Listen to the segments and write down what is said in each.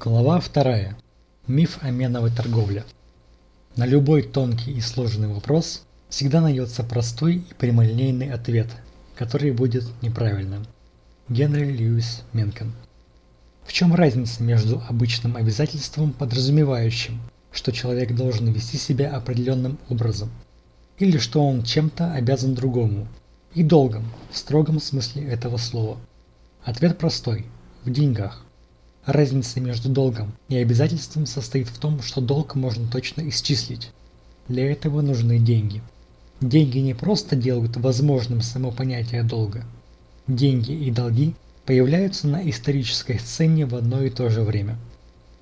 Глава 2. Миф о меновой торговле. На любой тонкий и сложный вопрос всегда найдется простой и прямолинейный ответ, который будет неправильным. Генри Льюис Менкен. В чем разница между обычным обязательством, подразумевающим, что человек должен вести себя определенным образом, или что он чем-то обязан другому, и долгом, в строгом смысле этого слова? Ответ простой – в деньгах. Разница между долгом и обязательством состоит в том, что долг можно точно исчислить. Для этого нужны деньги. Деньги не просто делают возможным само понятие долга. Деньги и долги появляются на исторической сцене в одно и то же время.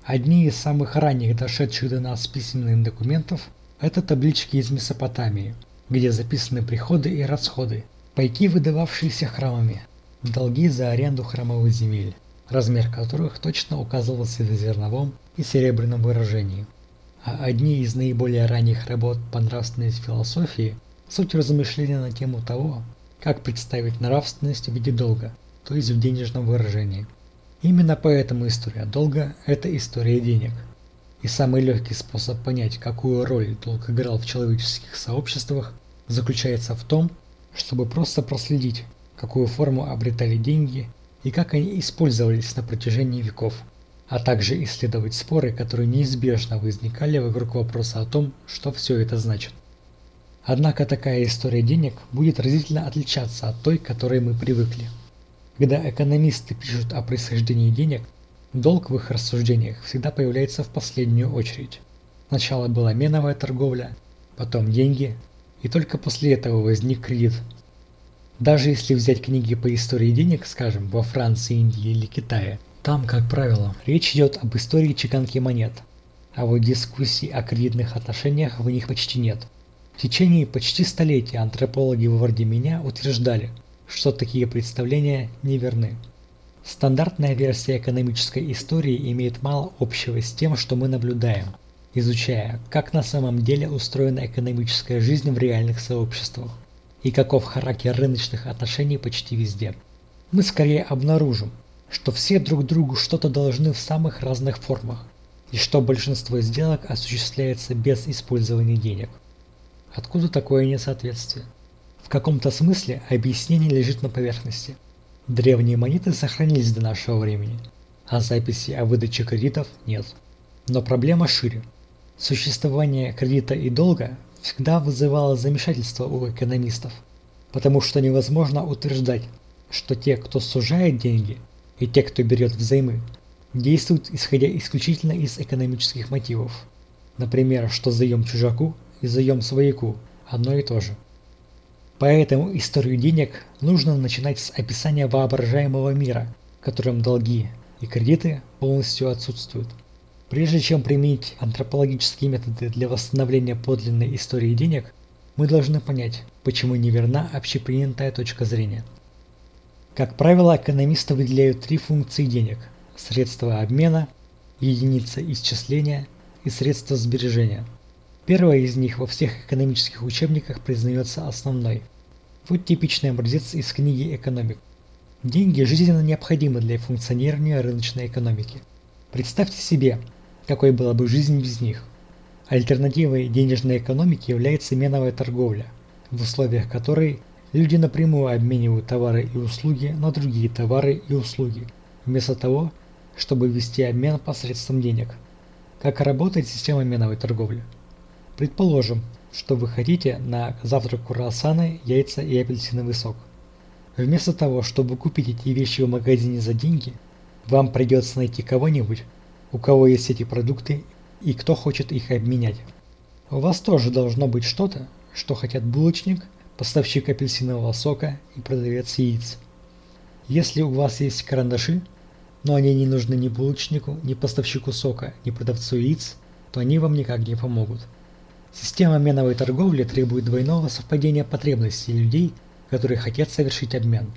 Одни из самых ранних дошедших до нас письменных документов – это таблички из Месопотамии, где записаны приходы и расходы, пайки, выдававшиеся храмами, долги за аренду храмовых земель размер которых точно указывался в зерновом и серебряном выражении. А одни из наиболее ранних работ по нравственной философии – суть размышления на тему того, как представить нравственность в виде долга, то есть в денежном выражении. Именно поэтому история долга – это история денег. И самый легкий способ понять, какую роль долг играл в человеческих сообществах, заключается в том, чтобы просто проследить, какую форму обретали деньги и как они использовались на протяжении веков, а также исследовать споры, которые неизбежно возникали вокруг вопроса о том, что все это значит. Однако такая история денег будет разительно отличаться от той, к которой мы привыкли. Когда экономисты пишут о происхождении денег, долг в их рассуждениях всегда появляется в последнюю очередь. Сначала была меновая торговля, потом деньги, и только после этого возник кредит – даже если взять книги по истории денег, скажем, во Франции, Индии или Китае, там, как правило, речь идет об истории чеканки монет, а вот дискуссий о кредитных отношениях в них почти нет. В течение почти столетия антропологи вроде меня утверждали, что такие представления неверны. Стандартная версия экономической истории имеет мало общего с тем, что мы наблюдаем, изучая, как на самом деле устроена экономическая жизнь в реальных сообществах и каков характер рыночных отношений почти везде. Мы скорее обнаружим, что все друг другу что-то должны в самых разных формах, и что большинство сделок осуществляется без использования денег. Откуда такое несоответствие? В каком-то смысле объяснение лежит на поверхности. Древние монеты сохранились до нашего времени, а записи о выдаче кредитов нет. Но проблема шире. Существование кредита и долга всегда вызывало замешательство у экономистов, потому что невозможно утверждать, что те, кто сужает деньги, и те, кто берет взаймы, действуют исходя исключительно из экономических мотивов. Например, что заем чужаку и заем свояку одно и то же. Поэтому историю денег нужно начинать с описания воображаемого мира, в котором долги и кредиты полностью отсутствуют. Прежде чем применить антропологические методы для восстановления подлинной истории денег, мы должны понять, почему неверна общепринятая точка зрения. Как правило, экономисты выделяют три функции денег – средства обмена, единица исчисления и средства сбережения. Первая из них во всех экономических учебниках признается основной. Вот типичный образец из книги «Экономик». Деньги жизненно необходимы для функционирования рыночной экономики. Представьте себе, какой была бы жизнь без них. Альтернативой денежной экономике является меновая торговля, в условиях которой люди напрямую обменивают товары и услуги на другие товары и услуги, вместо того, чтобы вести обмен посредством денег. Как работает система меновой торговли? Предположим, что вы хотите на завтрак круассаны, яйца и апельсиновый сок. Вместо того, чтобы купить эти вещи в магазине за деньги, вам придется найти кого-нибудь, у кого есть эти продукты и кто хочет их обменять. У вас тоже должно быть что-то, что хотят булочник, поставщик апельсинового сока и продавец яиц. Если у вас есть карандаши, но они не нужны ни булочнику, ни поставщику сока, ни продавцу яиц, то они вам никак не помогут. Система меновой торговли требует двойного совпадения потребностей людей, которые хотят совершить обмен.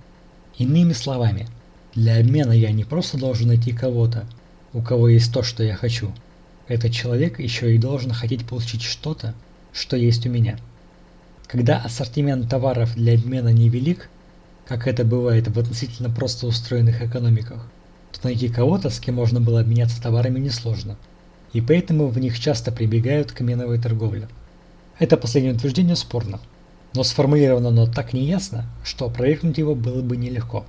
Иными словами, для обмена я не просто должен найти кого-то, у кого есть то, что я хочу. Этот человек еще и должен хотеть получить что-то, что есть у меня. Когда ассортимент товаров для обмена невелик, как это бывает в относительно просто устроенных экономиках, то найти кого-то, с кем можно было обменяться товарами несложно, и поэтому в них часто прибегают к меновой торговле. Это последнее утверждение спорно, но сформулировано оно так неясно, что опровергнуть его было бы нелегко.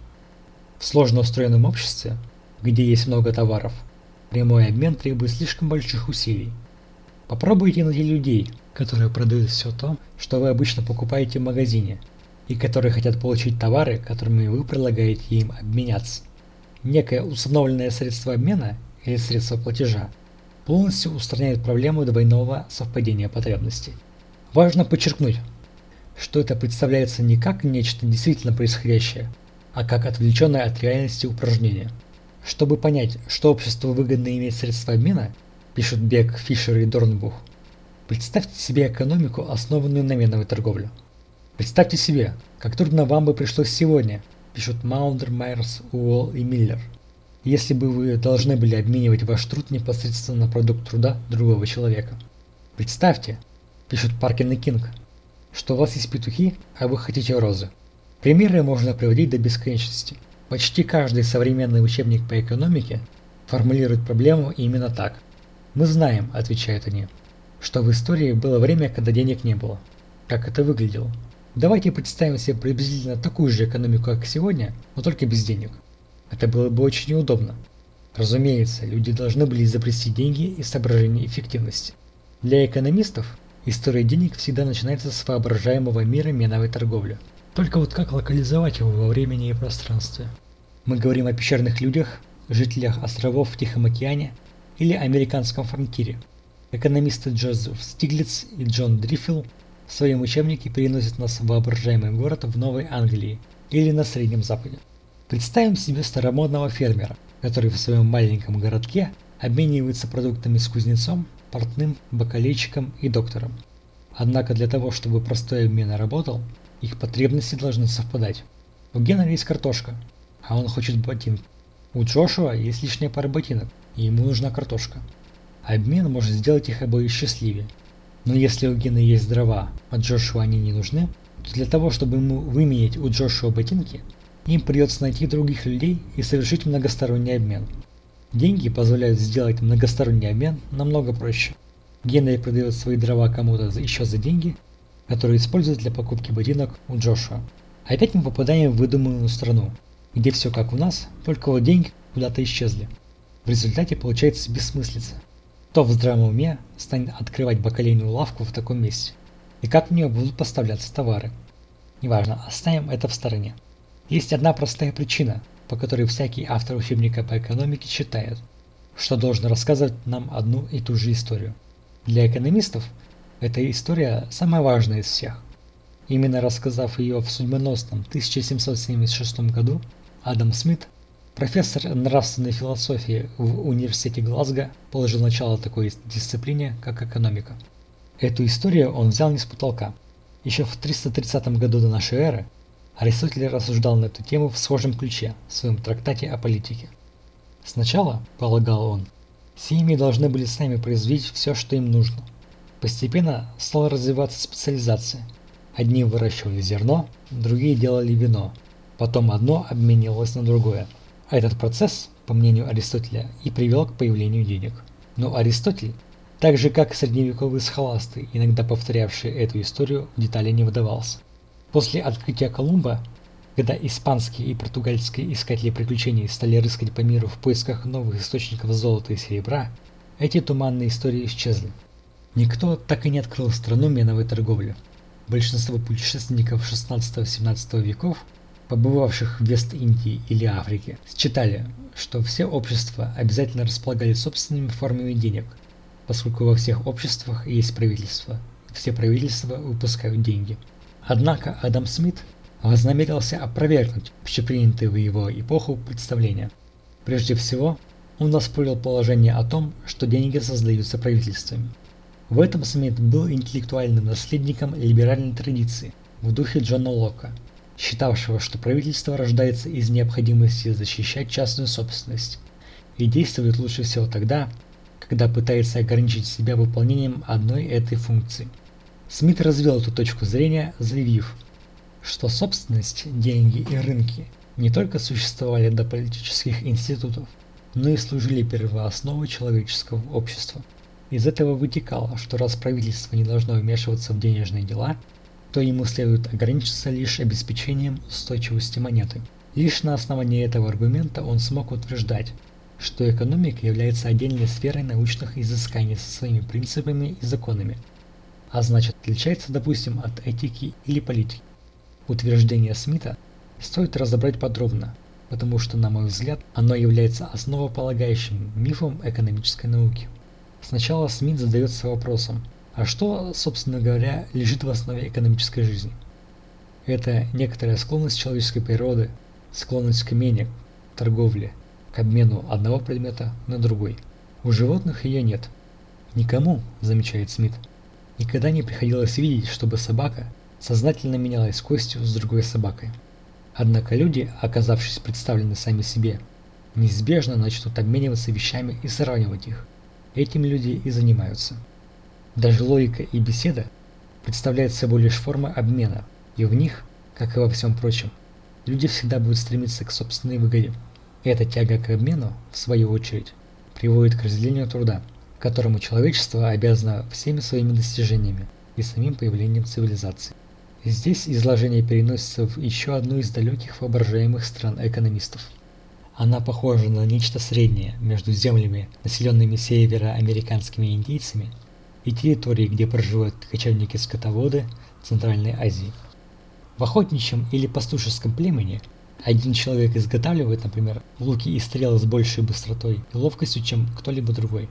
В сложно устроенном обществе, где есть много товаров, прямой обмен требует слишком больших усилий. Попробуйте найти людей, которые продают все то, что вы обычно покупаете в магазине, и которые хотят получить товары, которыми вы предлагаете им обменяться. Некое установленное средство обмена или средство платежа полностью устраняет проблему двойного совпадения потребностей. Важно подчеркнуть, что это представляется не как нечто действительно происходящее, а как отвлеченное от реальности упражнение. Чтобы понять, что обществу выгодно иметь средства обмена, пишут Бек, Фишер и Дорнбух, представьте себе экономику, основанную на меновой торговле. Представьте себе, как трудно вам бы пришлось сегодня, пишут Маундер, Майерс, Уолл и Миллер, если бы вы должны были обменивать ваш труд непосредственно на продукт труда другого человека. Представьте, пишут Паркин и Кинг, что у вас есть петухи, а вы хотите розы. Примеры можно приводить до бесконечности. Почти каждый современный учебник по экономике формулирует проблему именно так. Мы знаем, отвечают они, что в истории было время, когда денег не было. Как это выглядело? Давайте представим себе приблизительно такую же экономику, как сегодня, но только без денег. Это было бы очень неудобно. Разумеется, люди должны были изобрести деньги из соображений эффективности. Для экономистов история денег всегда начинается с воображаемого мира меновой торговли – только вот как локализовать его во времени и пространстве? Мы говорим о пещерных людях, жителях островов в Тихом океане или американском фронтире. Экономисты Джозеф Стиглиц и Джон Дриффилл в своем учебнике переносят нас в воображаемый город в Новой Англии или на Среднем Западе. Представим себе старомодного фермера, который в своем маленьком городке обменивается продуктами с кузнецом, портным, бакалейчиком и доктором. Однако для того, чтобы простой обмен работал, их потребности должны совпадать. У Гена есть картошка, а он хочет ботинки. У Джошуа есть лишняя пара ботинок, и ему нужна картошка. Обмен может сделать их обоих счастливее. Но если у Гена есть дрова, а Джошуа они не нужны, то для того, чтобы ему выменять у Джошуа ботинки, им придется найти других людей и совершить многосторонний обмен. Деньги позволяют сделать многосторонний обмен намного проще. Генри продает свои дрова кому-то еще за деньги, который используют для покупки ботинок у Джошуа. Опять мы попадаем в выдуманную страну, где все как у нас, только вот деньги куда-то исчезли. В результате получается бессмыслица. Кто в здравом уме станет открывать бакалейную лавку в таком месте? И как в нее будут поставляться товары? Неважно, оставим это в стороне. Есть одна простая причина, по которой всякий автор учебника по экономике считает, что должен рассказывать нам одну и ту же историю. Для экономистов эта история самая важная из всех. Именно рассказав ее в судьбоносном 1776 году, Адам Смит, профессор нравственной философии в университете Глазго, положил начало такой дисциплине, как экономика. Эту историю он взял не с потолка. Еще в 330 году до нашей эры Аристотель рассуждал на эту тему в схожем ключе в своем трактате о политике. Сначала, полагал он, семьи должны были сами производить все, что им нужно – Постепенно стала развиваться специализация. Одни выращивали зерно, другие делали вино. Потом одно обменивалось на другое. А этот процесс, по мнению Аристотеля, и привел к появлению денег. Но Аристотель, так же как средневековые схоласты, иногда повторявшие эту историю, в детали не выдавался. После открытия Колумба, когда испанские и португальские искатели приключений стали рыскать по миру в поисках новых источников золота и серебра, эти туманные истории исчезли. Никто так и не открыл страну меновой торговли. Большинство путешественников 16-17 веков, побывавших в Вест-Индии или Африке, считали, что все общества обязательно располагали собственными формами денег, поскольку во всех обществах есть правительство, все правительства выпускают деньги. Однако Адам Смит вознамерился опровергнуть общепринятые в его эпоху представления. Прежде всего, он воспорил положение о том, что деньги создаются правительствами. В этом Смит был интеллектуальным наследником либеральной традиции в духе Джона Лока, считавшего, что правительство рождается из необходимости защищать частную собственность и действует лучше всего тогда, когда пытается ограничить себя выполнением одной этой функции. Смит развил эту точку зрения, заявив, что собственность, деньги и рынки не только существовали до политических институтов, но и служили первоосновой человеческого общества. Из этого вытекало, что раз правительство не должно вмешиваться в денежные дела, то ему следует ограничиться лишь обеспечением устойчивости монеты. Лишь на основании этого аргумента он смог утверждать, что экономика является отдельной сферой научных изысканий со своими принципами и законами, а значит отличается, допустим, от этики или политики. Утверждение Смита стоит разобрать подробно, потому что, на мой взгляд, оно является основополагающим мифом экономической науки. Сначала Смит задается вопросом, а что, собственно говоря, лежит в основе экономической жизни? Это некоторая склонность человеческой природы, склонность к имению, к торговле, к обмену одного предмета на другой. У животных ее нет. Никому, замечает Смит, никогда не приходилось видеть, чтобы собака сознательно менялась костью с другой собакой. Однако люди, оказавшись представлены сами себе, неизбежно начнут обмениваться вещами и сравнивать их. Этим люди и занимаются. Даже логика и беседа представляют собой лишь формы обмена, и в них, как и во всем прочем, люди всегда будут стремиться к собственной выгоде. Эта тяга к обмену, в свою очередь, приводит к разделению труда, которому человечество обязано всеми своими достижениями и самим появлением цивилизации. Здесь изложение переносится в еще одну из далеких воображаемых стран экономистов – она похожа на нечто среднее между землями, населенными североамериканскими индейцами, и территорией, где проживают кочевники-скотоводы Центральной Азии. В охотничьем или пастушеском племени один человек изготавливает, например, луки и стрелы с большей быстротой и ловкостью, чем кто-либо другой.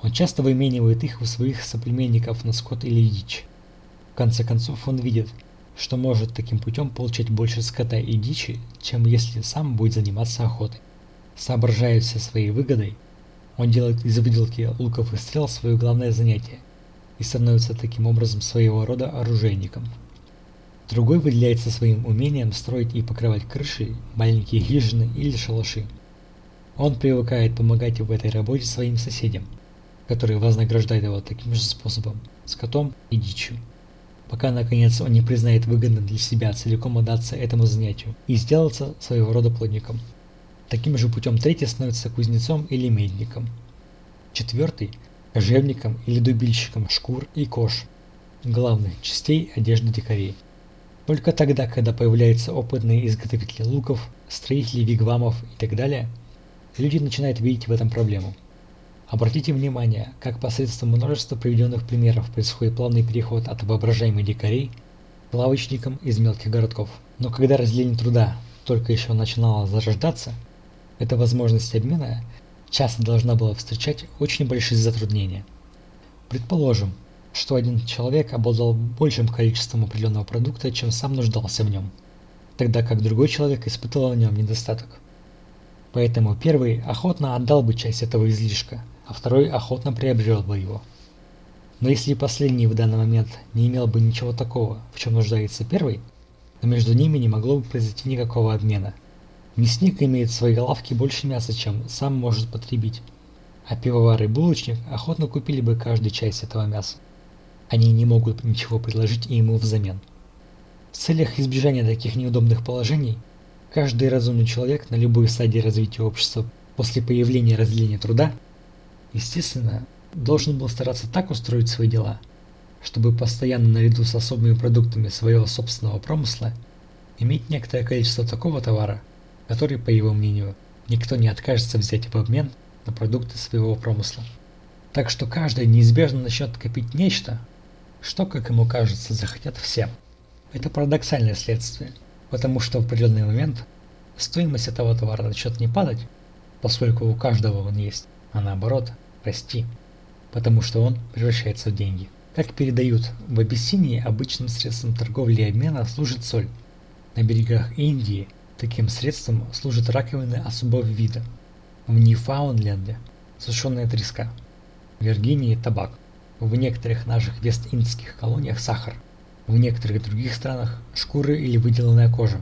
Он часто выменивает их у своих соплеменников на скот или дичь. В конце концов он видит, что может таким путем получать больше скота и дичи, чем если сам будет заниматься охотой. Соображая все своей выгодой, он делает из выделки луков и стрел свое главное занятие и становится таким образом своего рода оружейником. Другой выделяется своим умением строить и покрывать крыши, маленькие хижины или шалаши. Он привыкает помогать в этой работе своим соседям, которые вознаграждают его таким же способом – скотом и дичью пока наконец он не признает выгодным для себя целиком отдаться этому занятию и сделаться своего рода плотником. Таким же путем третий становится кузнецом или медником. Четвертый – кожевником или дубильщиком шкур и кож, главных частей одежды дикарей. Только тогда, когда появляются опытные изготовители луков, строители вигвамов и так далее, люди начинают видеть в этом проблему – Обратите внимание, как посредством множества приведенных примеров происходит плавный переход от воображаемых дикарей к лавочникам из мелких городков. Но когда разделение труда только еще начинало зарождаться, эта возможность обмена часто должна была встречать очень большие затруднения. Предположим, что один человек обладал большим количеством определенного продукта, чем сам нуждался в нем, тогда как другой человек испытывал в нем недостаток. Поэтому первый охотно отдал бы часть этого излишка – а второй охотно приобрел бы его. Но если последний в данный момент не имел бы ничего такого, в чем нуждается первый, то между ними не могло бы произойти никакого обмена. Мясник имеет в своей лавке больше мяса, чем сам может потребить, а пивовар и булочник охотно купили бы каждую часть этого мяса. Они не могут ничего предложить ему взамен. В целях избежания таких неудобных положений, каждый разумный человек на любой стадии развития общества после появления разделения труда естественно, должен был стараться так устроить свои дела, чтобы постоянно наряду с особыми продуктами своего собственного промысла иметь некоторое количество такого товара, который, по его мнению, никто не откажется взять в обмен на продукты своего промысла. Так что каждый неизбежно начнет копить нечто, что, как ему кажется, захотят все. Это парадоксальное следствие, потому что в определенный момент стоимость этого товара начнет не падать, поскольку у каждого он есть, а наоборот – расти, потому что он превращается в деньги. Как передают, в Абиссинии обычным средством торговли и обмена служит соль. На берегах Индии таким средством служат раковины особого вида. В Ньюфаундленде сушеная треска. В Виргинии табак. В некоторых наших вест-индских колониях сахар. В некоторых других странах шкуры или выделанная кожа.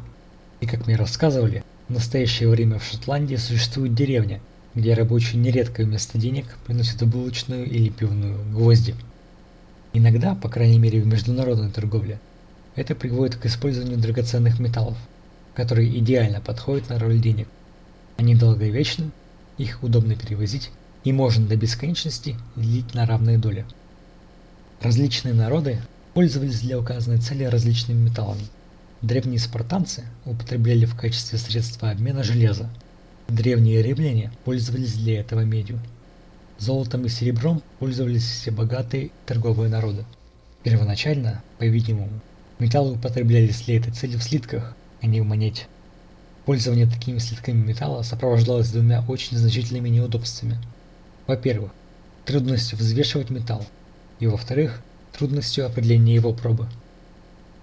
И как мне рассказывали, в настоящее время в Шотландии существует деревня, где рабочие нередко вместо денег приносят булочную или пивную гвозди. Иногда, по крайней мере в международной торговле, это приводит к использованию драгоценных металлов. Которые идеально подходят на роль денег. Они долговечны, их удобно перевозить и можно до бесконечности делить на равные доли. Различные народы пользовались для указанной цели различными металлами. Древние спартанцы употребляли в качестве средства обмена железо. Древние римляне пользовались для этого медью. Золотом и серебром пользовались все богатые торговые народы. Первоначально, по-видимому, металлы употреблялись для этой цели в слитках, а не монете. Пользование такими слитками металла сопровождалось двумя очень значительными неудобствами. Во-первых, трудностью взвешивать металл, и во-вторых, трудностью определения его пробы.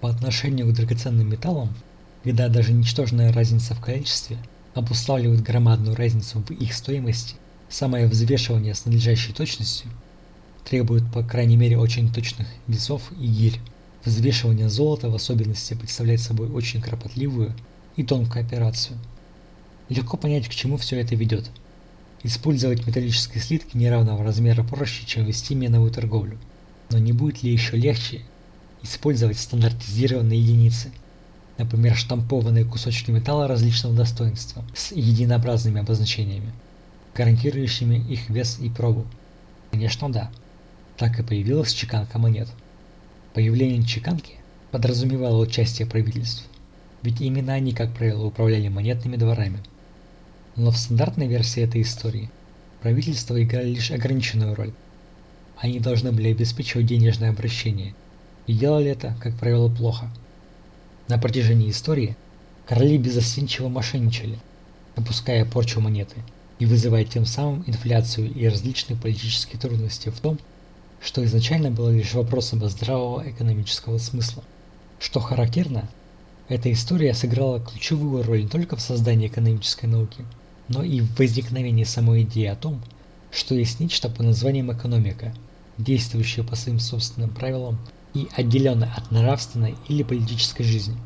По отношению к драгоценным металлам, когда даже ничтожная разница в количестве обуславливает громадную разницу в их стоимости, самое взвешивание с надлежащей точностью требует по крайней мере очень точных весов и гирь. Взвешивание золота в особенности представляет собой очень кропотливую и тонкую операцию. Легко понять, к чему все это ведет. Использовать металлические слитки неравного размера проще, чем вести меновую торговлю. Но не будет ли еще легче использовать стандартизированные единицы, например, штампованные кусочки металла различного достоинства с единообразными обозначениями, гарантирующими их вес и пробу? Конечно, да. Так и появилась чеканка монет. Появление чеканки подразумевало участие правительств, ведь именно они, как правило, управляли монетными дворами. Но в стандартной версии этой истории правительства играли лишь ограниченную роль. Они должны были обеспечивать денежное обращение, и делали это, как правило, плохо. На протяжении истории короли безостенчиво мошенничали, допуская порчу монеты и вызывая тем самым инфляцию и различные политические трудности в том, что изначально было лишь вопросом здравого экономического смысла. Что характерно, эта история сыграла ключевую роль не только в создании экономической науки, но и в возникновении самой идеи о том, что есть нечто по названием экономика, действующее по своим собственным правилам и отделенное от нравственной или политической жизни.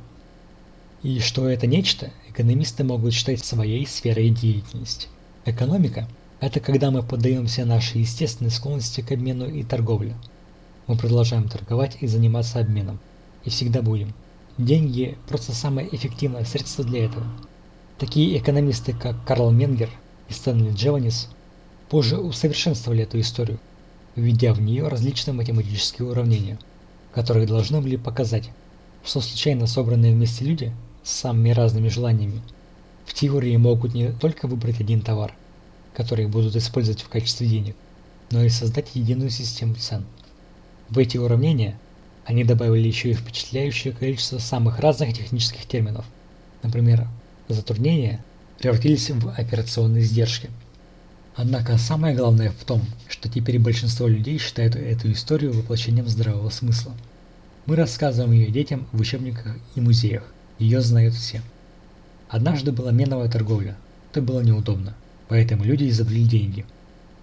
И что это нечто, экономисты могут считать своей сферой деятельности. Экономика – это когда мы поддаемся нашей естественной склонности к обмену и торговле. Мы продолжаем торговать и заниматься обменом. И всегда будем. Деньги – просто самое эффективное средство для этого. Такие экономисты, как Карл Менгер и Стэнли Джеванис, позже усовершенствовали эту историю, введя в нее различные математические уравнения, которые должны были показать, что случайно собранные вместе люди с самыми разными желаниями в теории могут не только выбрать один товар, который будут использовать в качестве денег, но и создать единую систему цен. В эти уравнения они добавили еще и впечатляющее количество самых разных технических терминов. Например, затруднения превратились в операционные издержки. Однако самое главное в том, что теперь большинство людей считают эту историю воплощением здравого смысла. Мы рассказываем ее детям в учебниках и музеях, ее знают все. Однажды была меновая торговля, это было неудобно, поэтому люди изобрели деньги.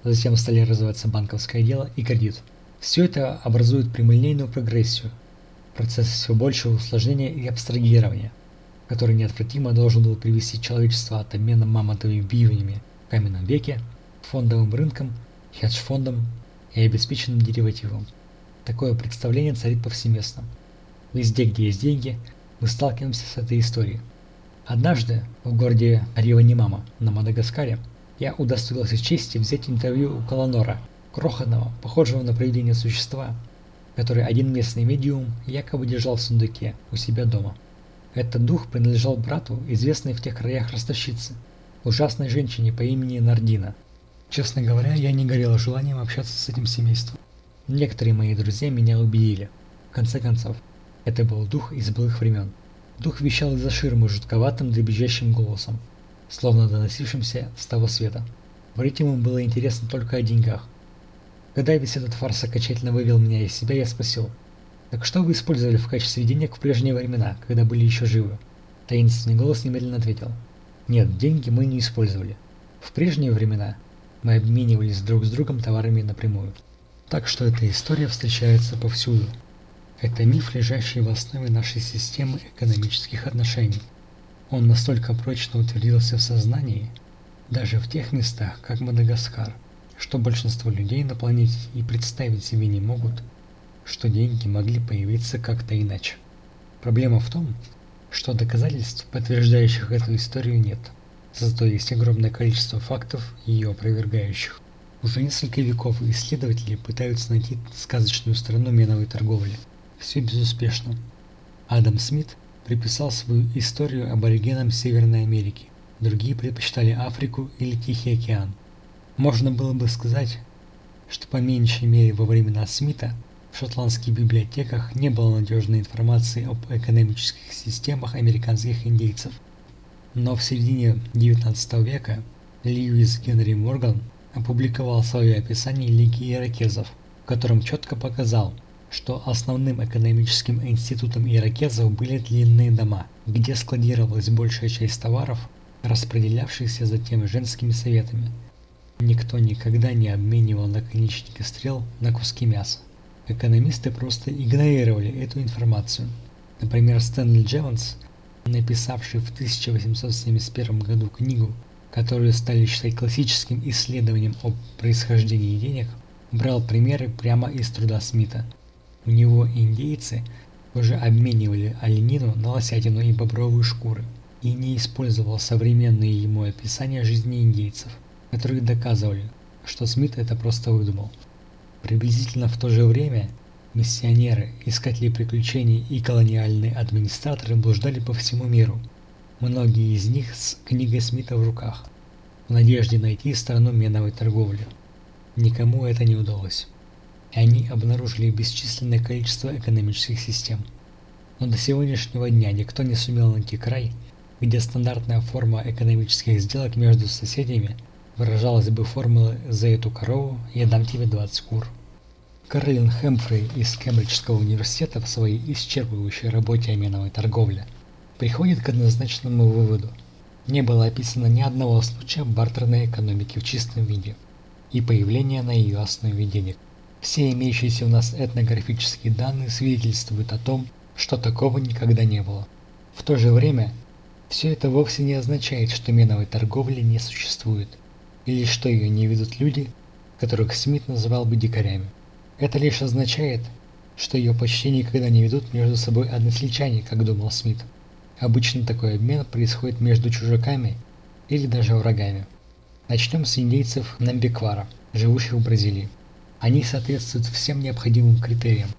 Затем стали развиваться банковское дело и кредит. Все это образует прямолинейную прогрессию, процесс все большего усложнения и абстрагирования, который неотвратимо должен был привести человечество от обмена мамонтовыми бивнями в каменном веке фондовым рынкам, хедж-фондам и обеспеченным деривативам. Такое представление царит повсеместно. Везде, где есть деньги, мы сталкиваемся с этой историей. Однажды в городе Риванимама на Мадагаскаре я удостоился чести взять интервью у Каланора, крохотного, похожего на привидение существа, который один местный медиум якобы держал в сундуке у себя дома. Этот дух принадлежал брату, известной в тех краях ростовщицы, ужасной женщине по имени Нардина. Честно говоря, я не горел желанием общаться с этим семейством. Некоторые мои друзья меня убедили. В конце концов, это был дух из былых времен. Дух вещал из-за ширмы жутковатым дребезжащим голосом, словно доносившимся с того света. Говорить ему было интересно только о деньгах, когда весь этот фарс окончательно вывел меня из себя, я спросил, «Так что вы использовали в качестве денег в прежние времена, когда были еще живы?» Таинственный голос немедленно ответил, «Нет, деньги мы не использовали. В прежние времена мы обменивались друг с другом товарами напрямую. Так что эта история встречается повсюду. Это миф, лежащий в основе нашей системы экономических отношений. Он настолько прочно утвердился в сознании, даже в тех местах, как Мадагаскар – что большинство людей на планете и представить себе не могут, что деньги могли появиться как-то иначе. Проблема в том, что доказательств, подтверждающих эту историю, нет. Зато есть огромное количество фактов, ее опровергающих. Уже несколько веков исследователи пытаются найти сказочную сторону меновой торговли. Все безуспешно. Адам Смит приписал свою историю аборигенам Северной Америки. Другие предпочитали Африку или Тихий океан. Можно было бы сказать, что по меньшей мере во времена Смита в шотландских библиотеках не было надежной информации об экономических системах американских индейцев. Но в середине XIX века Льюис Генри Морган опубликовал свое описание Лиги иракезов, в котором четко показал, что основным экономическим институтом иракезов были длинные дома, где складировалась большая часть товаров, распределявшихся затем женскими советами. Никто никогда не обменивал наконечники стрел на куски мяса. Экономисты просто игнорировали эту информацию. Например, Стэнли Джеванс, написавший в 1871 году книгу, которую стали считать классическим исследованием о происхождении денег, брал примеры прямо из труда Смита. У него индейцы уже обменивали оленину на лосятину и бобровые шкуры, и не использовал современные ему описания жизни индейцев, которые доказывали, что Смит это просто выдумал. Приблизительно в то же время миссионеры, искатели приключений и колониальные администраторы блуждали по всему миру. Многие из них с книгой Смита в руках, в надежде найти страну меновой торговли. Никому это не удалось. И они обнаружили бесчисленное количество экономических систем. Но до сегодняшнего дня никто не сумел найти край, где стандартная форма экономических сделок между соседями – выражалась бы формула «За эту корову я дам тебе 20 кур». Карлин Хэмфрей из Кембриджского университета в своей исчерпывающей работе о меновой торговле приходит к однозначному выводу. Не было описано ни одного случая бартерной экономики в чистом виде и появления на ее основе денег. Все имеющиеся у нас этнографические данные свидетельствуют о том, что такого никогда не было. В то же время, все это вовсе не означает, что меновой торговли не существует или что ее не ведут люди, которых Смит называл бы дикарями. Это лишь означает, что ее почти никогда не ведут между собой односельчане, как думал Смит. Обычно такой обмен происходит между чужаками или даже врагами. Начнем с индейцев Намбеквара, живущих в Бразилии. Они соответствуют всем необходимым критериям.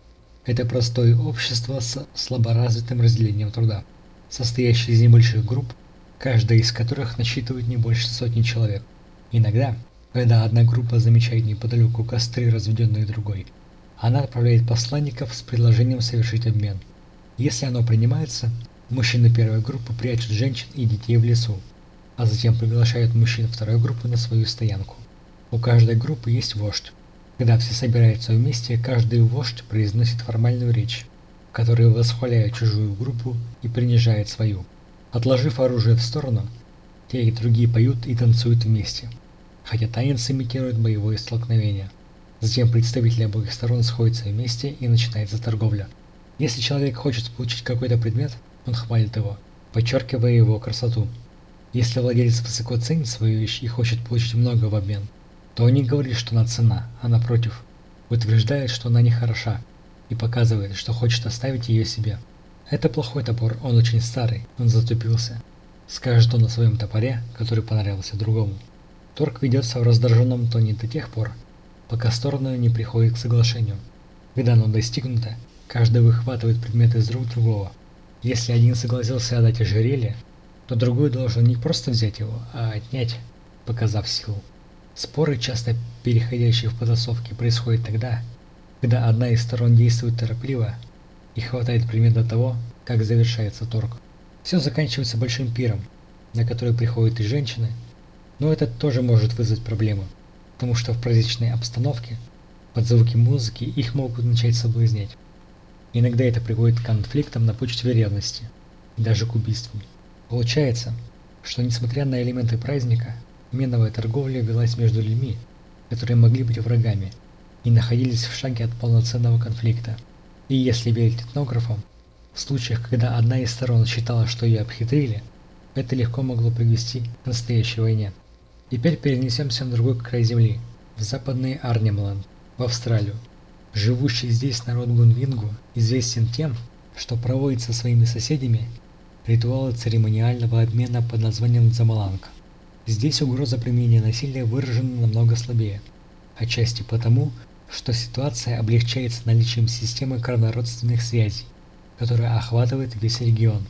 Это простое общество с слаборазвитым разделением труда, состоящее из небольших групп, каждая из которых насчитывает не больше сотни человек. Иногда, когда одна группа замечает неподалеку костры, разведенные другой, она отправляет посланников с предложением совершить обмен. Если оно принимается, мужчины первой группы прячут женщин и детей в лесу, а затем приглашают мужчин второй группы на свою стоянку. У каждой группы есть вождь. Когда все собираются вместе, каждый вождь произносит формальную речь, в которой восхваляет чужую группу и принижает свою. Отложив оружие в сторону, те и другие поют и танцуют вместе – хотя танец имитирует боевое столкновение. Затем представители обоих сторон сходятся вместе и начинается торговля. Если человек хочет получить какой-то предмет, он хвалит его, подчеркивая его красоту. Если владелец высоко ценит свою вещь и хочет получить много в обмен, то не говорит, что она цена, а напротив, утверждает, что она не хороша и показывает, что хочет оставить ее себе. Это плохой топор, он очень старый, он затупился. Скажет он о своем топоре, который понравился другому. Торг ведется в раздраженном тоне до тех пор, пока стороны не приходят к соглашению. Когда оно достигнуто, каждый выхватывает предметы из рук другого. Если один согласился отдать ожерелье, то другой должен не просто взять его, а отнять, показав силу. Споры, часто переходящие в потасовки, происходят тогда, когда одна из сторон действует торопливо и хватает предмет до того, как завершается торг. Все заканчивается большим пиром, на который приходят и женщины, но это тоже может вызвать проблемы, потому что в праздничной обстановке под звуки музыки их могут начать соблазнять. Иногда это приводит к конфликтам на почве ревности, даже к убийствам. Получается, что несмотря на элементы праздника, меновая торговля велась между людьми, которые могли быть врагами, и находились в шаге от полноценного конфликта. И если верить этнографам, в случаях, когда одна из сторон считала, что ее обхитрили, это легко могло привести к настоящей войне. Теперь перенесемся на другой край земли, в западный Арнемланд, в Австралию. Живущий здесь народ Гунвингу известен тем, что проводит со своими соседями ритуалы церемониального обмена под названием Дзамаланг. Здесь угроза применения насилия выражена намного слабее, отчасти потому, что ситуация облегчается наличием системы кровнородственных связей, которая охватывает весь регион.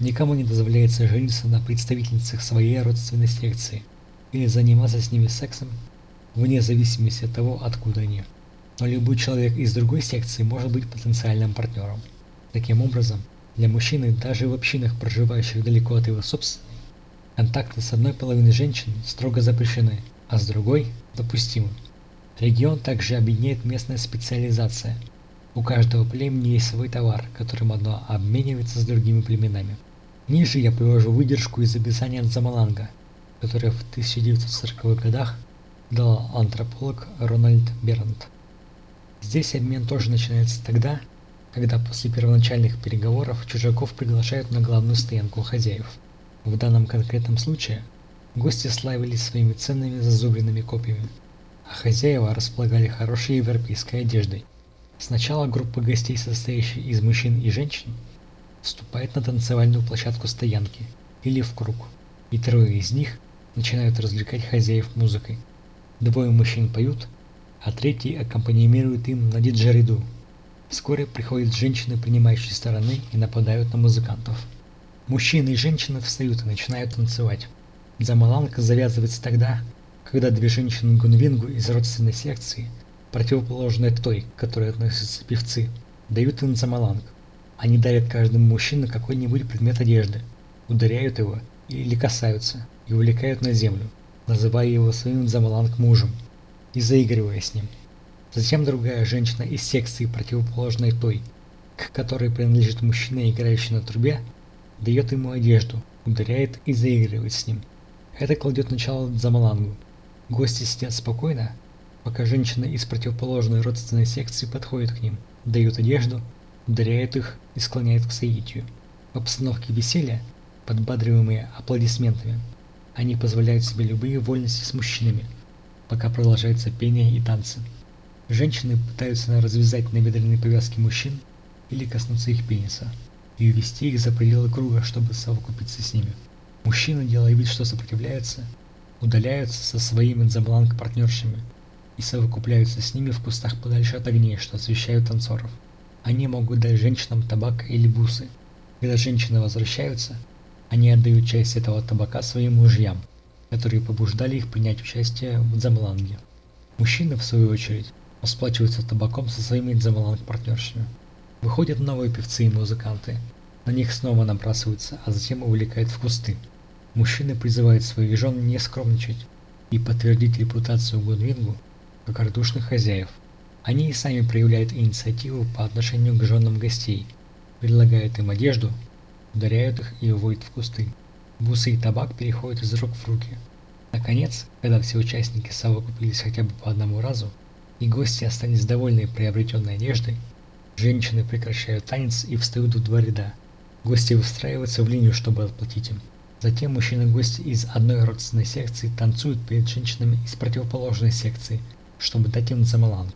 Никому не дозволяется жениться на представительницах своей родственной секции или заниматься с ними сексом вне зависимости от того, откуда они. Но любой человек из другой секции может быть потенциальным партнером. Таким образом, для мужчины, даже в общинах, проживающих далеко от его собственной, контакты с одной половиной женщин строго запрещены, а с другой – допустимы. Регион также объединяет местная специализация. У каждого племени есть свой товар, которым одно обменивается с другими племенами. Ниже я привожу выдержку из описания Замаланга, которое в 1940-х годах дал антрополог Рональд Бернт. Здесь обмен тоже начинается тогда, когда после первоначальных переговоров чужаков приглашают на главную стоянку хозяев. В данном конкретном случае гости славились своими ценными зазубренными копьями, а хозяева располагали хорошей европейской одеждой. Сначала группа гостей, состоящая из мужчин и женщин, вступает на танцевальную площадку стоянки или в круг, и трое из них начинают развлекать хозяев музыкой. Двое мужчин поют, а третий аккомпанирует им на диджериду. Вскоре приходят женщины, принимающие стороны, и нападают на музыкантов. Мужчины и женщины встают и начинают танцевать. Замаланка завязывается тогда, когда две женщины Гунвингу из родственной секции, противоположной той, к которой относятся певцы, дают им замаланг. Они дарят каждому мужчине какой-нибудь предмет одежды, ударяют его или касаются и увлекают на землю, называя его своим замаланг мужем и заигрывая с ним. Затем другая женщина из секции, противоположной той, к которой принадлежит мужчина, играющий на трубе, дает ему одежду, ударяет и заигрывает с ним. Это кладет начало замалангу. Гости сидят спокойно, пока женщина из противоположной родственной секции подходит к ним, дают одежду, ударяет их и склоняет к соитию. В обстановке веселья, подбадриваемые аплодисментами, они позволяют себе любые вольности с мужчинами, пока продолжается пение и танцы. Женщины пытаются развязать набедренные повязки мужчин или коснуться их пениса и увести их за пределы круга, чтобы совокупиться с ними. Мужчины, делая вид, что сопротивляются, удаляются со своими дзабланг-партнершами и совокупляются с ними в кустах подальше от огней, что освещают танцоров. Они могут дать женщинам табак или бусы. Когда женщины возвращаются, они отдают часть этого табака своим мужьям, которые побуждали их принять участие в дзамланге. Мужчины, в свою очередь, расплачиваются табаком со своими дзамланг-партнершами. Выходят новые певцы и музыканты. На них снова набрасываются, а затем увлекают в кусты. Мужчины призывают своих жен не скромничать и подтвердить репутацию Гудвингу как радушных хозяев. Они и сами проявляют инициативу по отношению к женам гостей, предлагают им одежду, ударяют их и уводят в кусты. Бусы и табак переходят из рук в руки. Наконец, когда все участники совокупились хотя бы по одному разу, и гости остались довольны приобретенной одеждой, женщины прекращают танец и встают в два ряда. Гости выстраиваются в линию, чтобы отплатить им. Затем мужчины-гости из одной родственной секции танцуют перед женщинами из противоположной секции, чтобы дать им замалан.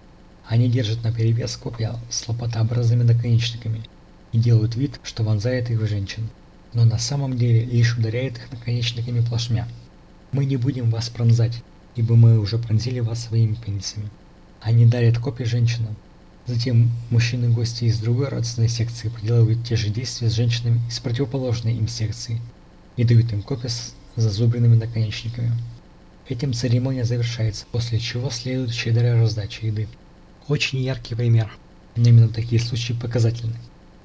Они держат на перевес копья с лопатообразными наконечниками и делают вид, что вонзает их в женщин, но на самом деле лишь ударяет их наконечниками плашмя. Мы не будем вас пронзать, ибо мы уже пронзили вас своими пенисами. Они дарят копья женщинам. Затем мужчины-гости из другой родственной секции проделывают те же действия с женщинами из противоположной им секции и дают им копья с зазубренными наконечниками. Этим церемония завершается, после чего следует щедрая раздача еды. Очень яркий пример, но именно такие случаи показательны.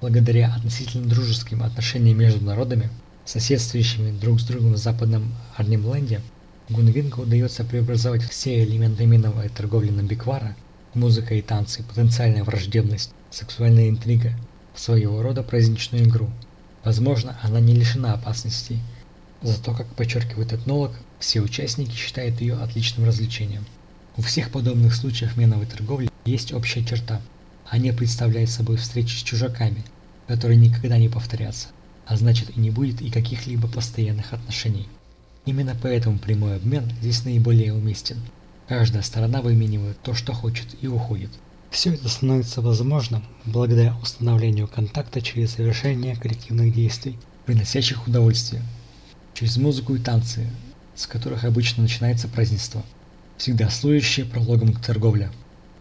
Благодаря относительно дружеским отношениям между народами, соседствующими друг с другом в западном Арнимленде, Гунвингу удается преобразовать все элементы миновой торговли на Биквара, музыка и танцы, потенциальная враждебность, сексуальная интрига, своего рода праздничную игру. Возможно, она не лишена опасностей, зато, как подчеркивает этнолог, все участники считают ее отличным развлечением. У всех подобных случаев меновой торговли есть общая черта. Они представляют собой встречи с чужаками, которые никогда не повторятся, а значит и не будет и каких-либо постоянных отношений. Именно поэтому прямой обмен здесь наиболее уместен. Каждая сторона выменивает то, что хочет, и уходит. Все это становится возможным благодаря установлению контакта через совершение коллективных действий. приносящих удовольствие, через музыку и танцы, с которых обычно начинается празднество, всегда служащие прологом к торговле.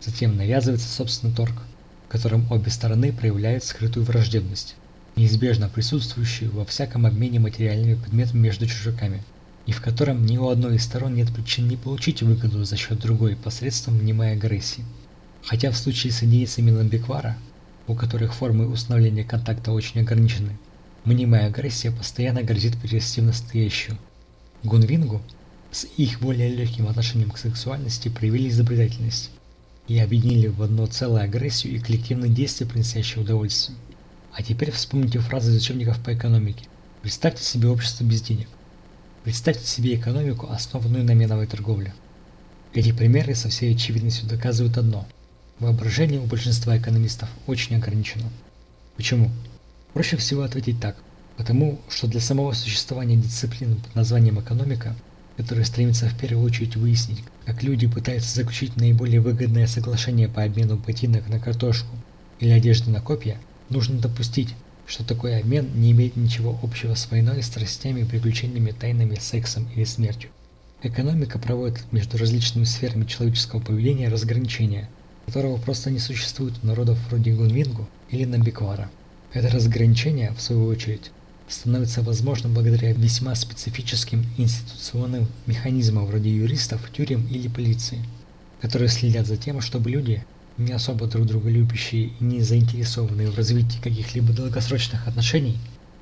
Затем навязывается собственный торг, в котором обе стороны проявляют скрытую враждебность, неизбежно присутствующую во всяком обмене материальными предметами между чужаками, и в котором ни у одной из сторон нет причин не получить выгоду за счет другой посредством мнимой агрессии. Хотя в случае с индейцами Ламбеквара, у которых формы установления контакта очень ограничены, мнимая агрессия постоянно грозит перерасти в настоящую. Гунвингу с их более легким отношением к сексуальности проявили изобретательность и объединили в одно целое агрессию и коллективные действия, приносящие удовольствие. А теперь вспомните фразы из учебников по экономике. Представьте себе общество без денег. Представьте себе экономику, основанную на меновой торговле. Эти примеры со всей очевидностью доказывают одно. Воображение у большинства экономистов очень ограничено. Почему? Проще всего ответить так. Потому что для самого существования дисциплины под названием экономика, которая стремится в первую очередь выяснить, как люди пытаются заключить наиболее выгодное соглашение по обмену ботинок на картошку или одежды на копья, нужно допустить, что такой обмен не имеет ничего общего с войной, страстями, приключениями, тайнами, сексом или смертью. Экономика проводит между различными сферами человеческого поведения разграничения, которого просто не существует у народов вроде Гунвингу или Намбиквара. Это разграничение, в свою очередь, становится возможным благодаря весьма специфическим институционным механизмам вроде юристов, тюрем или полиции, которые следят за тем, чтобы люди, не особо друг друга любящие и не заинтересованные в развитии каких-либо долгосрочных отношений,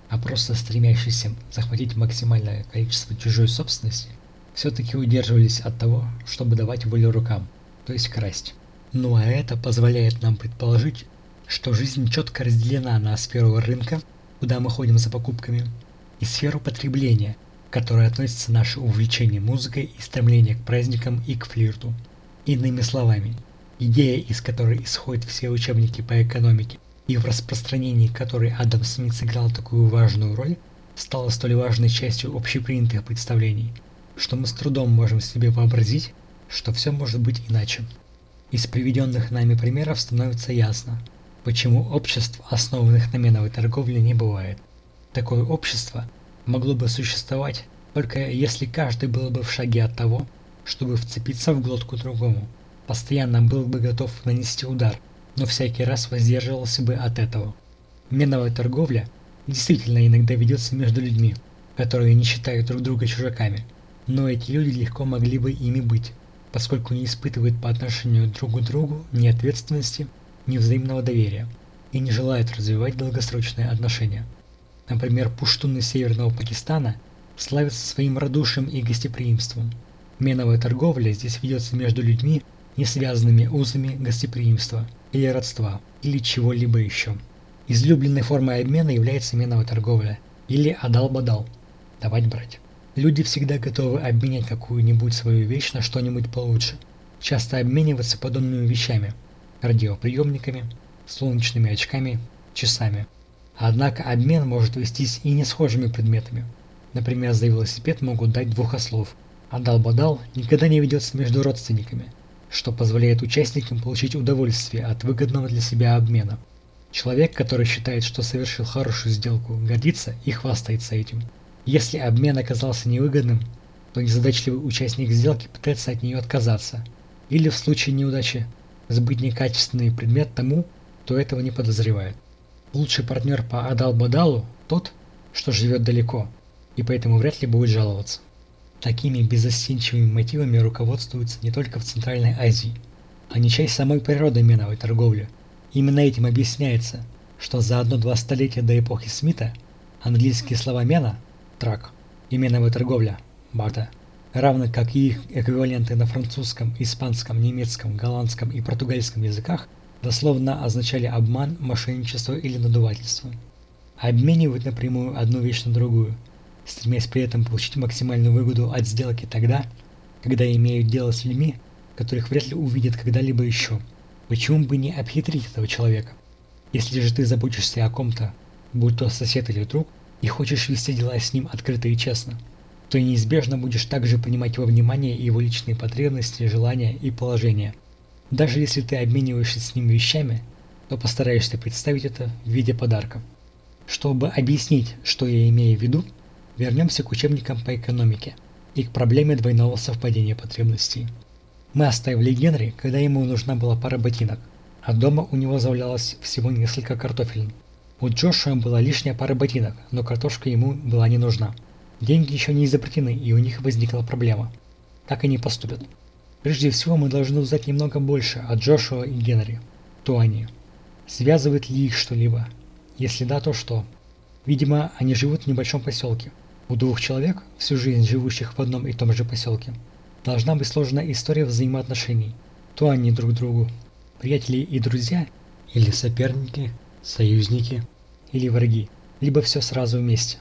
а просто стремящиеся захватить максимальное количество чужой собственности, все-таки удерживались от того, чтобы давать волю рукам, то есть красть. Ну а это позволяет нам предположить, что жизнь четко разделена на сферу рынка, куда мы ходим за покупками, и сферу потребления, к которой относится наше увлечение музыкой и стремление к праздникам и к флирту. Иными словами, идея, из которой исходят все учебники по экономике, и в распространении которой Адам Смит сыграл такую важную роль, стала столь важной частью общепринятых представлений, что мы с трудом можем себе вообразить, что все может быть иначе. Из приведенных нами примеров становится ясно, почему обществ, основанных на меновой торговле, не бывает. Такое общество могло бы существовать только если каждый был бы в шаге от того, чтобы вцепиться в глотку другому – постоянно был бы готов нанести удар, но всякий раз воздерживался бы от этого. Меновая торговля действительно иногда ведется между людьми, которые не считают друг друга чужаками, но эти люди легко могли бы ими быть, поскольку не испытывают по отношению друг к другу ни ответственности, ни взаимного доверия и не желают развивать долгосрочные отношения. Например, пуштуны Северного Пакистана славятся своим радушием и гостеприимством. Меновая торговля здесь ведется между людьми, не связанными узами гостеприимства или родства или чего-либо еще. Излюбленной формой обмена является меновая торговля или адал-бадал – давать-брать. Люди всегда готовы обменять какую-нибудь свою вещь на что-нибудь получше. Часто обмениваться подобными вещами – радиоприемниками, солнечными очками, часами. Однако обмен может вестись и не схожими предметами. Например, за велосипед могут дать двухослов, а дал-бадал никогда не ведется между родственниками – что позволяет участникам получить удовольствие от выгодного для себя обмена. Человек, который считает, что совершил хорошую сделку, гордится и хвастается этим. Если обмен оказался невыгодным, то незадачливый участник сделки пытается от нее отказаться. Или в случае неудачи сбыть некачественный предмет тому, кто этого не подозревает. Лучший партнер по Адал-Бадалу тот, что живет далеко, и поэтому вряд ли будет жаловаться. Такими безостенчивыми мотивами руководствуются не только в Центральной Азии. Они часть самой природы меновой торговли. Именно этим объясняется, что за одно-два столетия до эпохи Смита английские слова «мена» – «трак» и «меновая торговля» – «барта», равно как и их эквиваленты на французском, испанском, немецком, голландском и португальском языках, дословно означали обман, мошенничество или надувательство. Обменивать напрямую одну вещь на другую – стремясь при этом получить максимальную выгоду от сделки тогда, когда имеют дело с людьми, которых вряд ли увидят когда-либо еще. Почему бы не обхитрить этого человека? Если же ты заботишься о ком-то, будь то сосед или друг, и хочешь вести дела с ним открыто и честно, то неизбежно будешь также принимать во внимание его личные потребности, желания и положения. Даже если ты обмениваешься с ним вещами, то постараешься представить это в виде подарка. Чтобы объяснить, что я имею в виду, вернемся к учебникам по экономике и к проблеме двойного совпадения потребностей. Мы оставили Генри, когда ему нужна была пара ботинок, а дома у него завалялось всего несколько картофелин. У Джошуа была лишняя пара ботинок, но картошка ему была не нужна. Деньги еще не изобретены, и у них возникла проблема. Как они поступят? Прежде всего мы должны узнать немного больше о Джошуа и Генри. Кто они? Связывает ли их что-либо? Если да, то что? Видимо, они живут в небольшом поселке. У двух человек, всю жизнь живущих в одном и том же поселке, должна быть сложная история взаимоотношений. То они друг другу приятели и друзья, или соперники, союзники, или враги, либо все сразу вместе.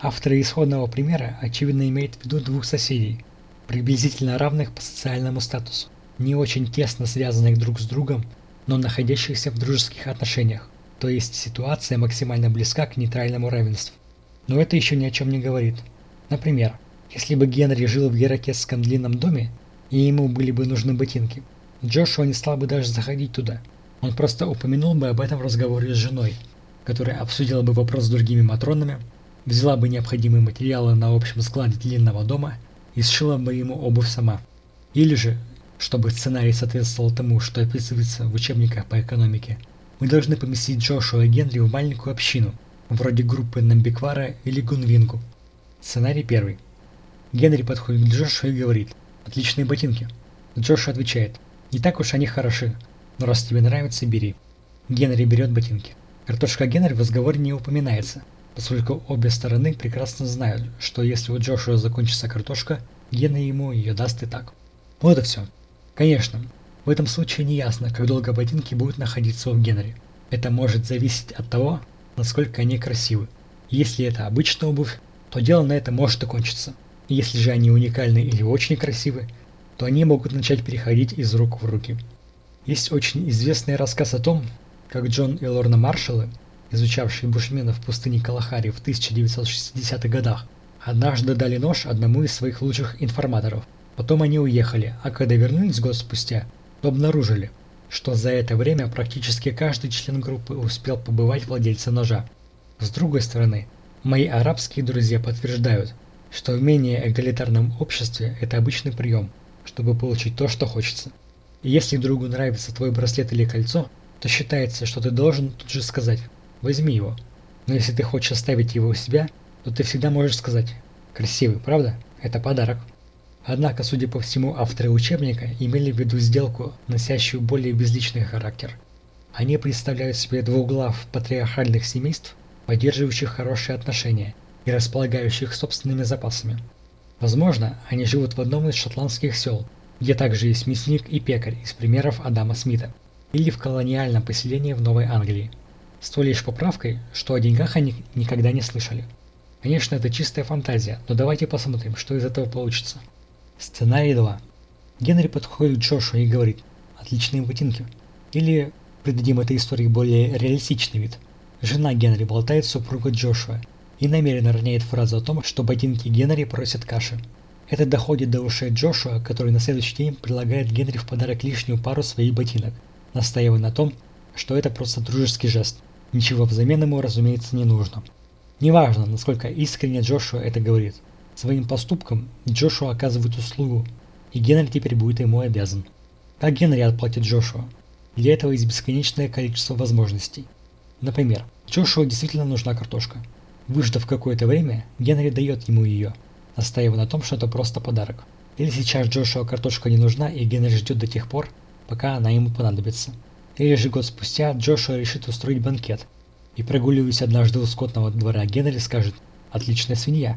Авторы исходного примера очевидно имеют в виду двух соседей, приблизительно равных по социальному статусу, не очень тесно связанных друг с другом, но находящихся в дружеских отношениях то есть ситуация максимально близка к нейтральному равенству. Но это еще ни о чем не говорит. Например, если бы Генри жил в Геракесском длинном доме, и ему были бы нужны ботинки, Джошуа не стал бы даже заходить туда. Он просто упомянул бы об этом в разговоре с женой, которая обсудила бы вопрос с другими матронами, взяла бы необходимые материалы на общем складе длинного дома и сшила бы ему обувь сама. Или же, чтобы сценарий соответствовал тому, что описывается в учебниках по экономике, мы должны поместить Джошуа и Генри в маленькую общину, вроде группы Намбиквара или Гунвингу. Сценарий первый. Генри подходит к Джошу и говорит «Отличные ботинки». Джош отвечает «Не так уж они хороши, но раз тебе нравится, бери». Генри берет ботинки. Картошка Генри в разговоре не упоминается, поскольку обе стороны прекрасно знают, что если у Джошуа закончится картошка, Генри ему ее даст и так. Вот и все. Конечно, в этом случае не ясно, как долго ботинки будут находиться у Генри. Это может зависеть от того, насколько они красивы. Если это обычная обувь, то дело на это может окончиться. Если же они уникальны или очень красивы, то они могут начать переходить из рук в руки. Есть очень известный рассказ о том, как Джон и Лорна Маршаллы, изучавшие бушменов в пустыне Калахари в 1960-х годах, однажды дали нож одному из своих лучших информаторов. Потом они уехали, а когда вернулись год спустя, обнаружили, что за это время практически каждый член группы успел побывать владельцем ножа. С другой стороны, мои арабские друзья подтверждают, что в менее эгалитарном обществе это обычный прием, чтобы получить то, что хочется. И если другу нравится твой браслет или кольцо, то считается, что ты должен тут же сказать «возьми его». Но если ты хочешь оставить его у себя, то ты всегда можешь сказать «красивый, правда? Это подарок». Однако, судя по всему, авторы учебника имели в виду сделку, носящую более безличный характер. Они представляют себе двух глав патриархальных семейств, поддерживающих хорошие отношения и располагающих собственными запасами. Возможно, они живут в одном из шотландских сел, где также есть мясник и пекарь из примеров Адама Смита, или в колониальном поселении в Новой Англии. С той лишь поправкой, что о деньгах они никогда не слышали. Конечно, это чистая фантазия, но давайте посмотрим, что из этого получится. Сценарий 2. Генри подходит к Джошу и говорит «Отличные ботинки». Или придадим этой истории более реалистичный вид. Жена Генри болтает с супругой Джошуа и намеренно роняет фразу о том, что ботинки Генри просят каши. Это доходит до ушей Джошуа, который на следующий день предлагает Генри в подарок лишнюю пару своих ботинок, настаивая на том, что это просто дружеский жест. Ничего взамен ему, разумеется, не нужно. Неважно, насколько искренне Джошуа это говорит – Своим поступком Джошуа оказывает услугу, и Генри теперь будет ему обязан. Как Генри отплатит Джошуа? Для этого есть бесконечное количество возможностей. Например, Джошуа действительно нужна картошка. Выждав какое-то время, Генри дает ему ее, настаивая на том, что это просто подарок. Или сейчас Джошуа картошка не нужна, и Генри ждет до тех пор, пока она ему понадобится. Или же год спустя Джошуа решит устроить банкет, и прогуливаясь однажды у скотного двора, Генри скажет «Отличная свинья»,